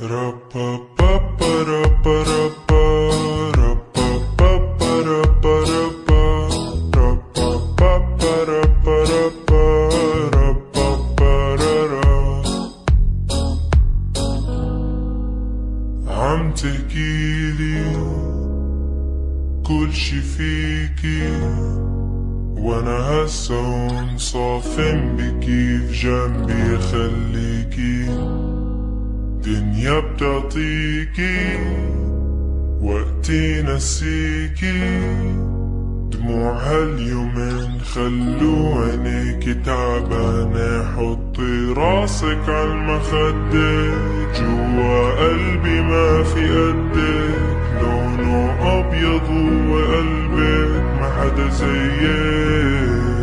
عم تحكيلي كل شي فيكي وأنا هسا هون صافن بكيف جنبي خليكي دنيا بتعطيكي وقتي نسيكي. دموع هاليومين خلو عينيك تعبانة حطي راسك عالمخدة جوا قلبي ما في قدك لونه أبيض وقلبك ما حدا زيك.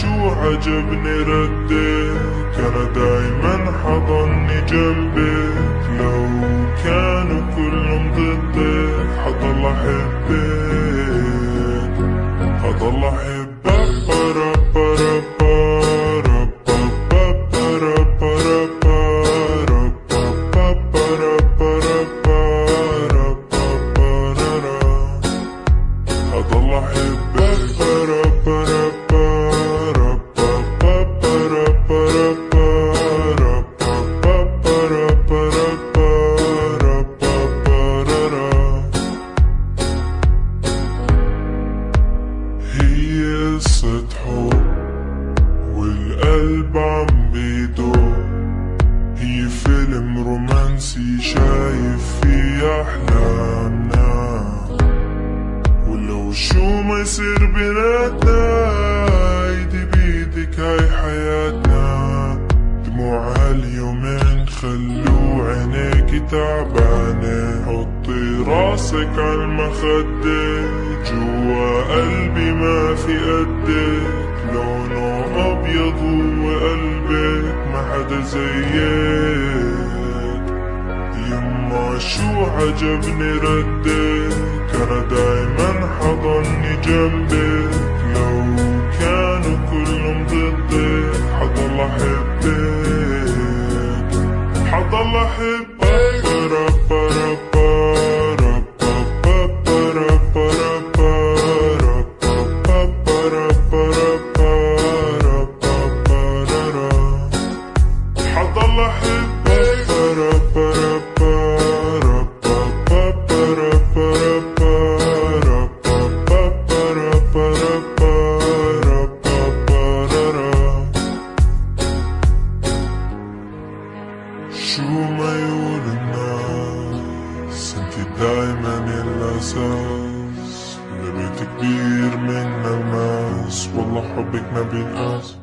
شو عجبني ردك أنا دايما حضني جنبك. لو كانوا كلهم ضدك حضل أحبك. حضل أحبك. ربا ربا ربا ربا ربا هي قصة حب والقلب عم بيدور. هي فيلم رومانسي شايف فيه أحلامنا. ولو شو ما يصير بيناتنا ايدي بيدك هاي حياتنا. دموع هاليومين خلو عينيك تعبانة حطي راسك عالمخدة جوا قلبي ما في قدك لونه أبيض وقلبك ما حدا زيك. يما شو عجبني ردك أنا دايما حضني جنبك. لو كانوا كلهم ضدك حضل احبك حضل احبك برا برا برا شو ما يقول الناس انت دايما الاساس لبيت كبير من الماس والله حبك ما بينقاس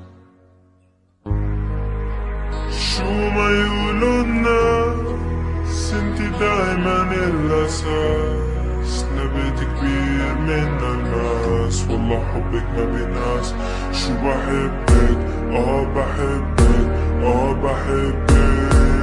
شو ما يقولوا الناس انت دايما الأساس. نبيت كبير من الناس والله حبك ما بينقاس شو بحبك؟ آه بحبك آه بحبك.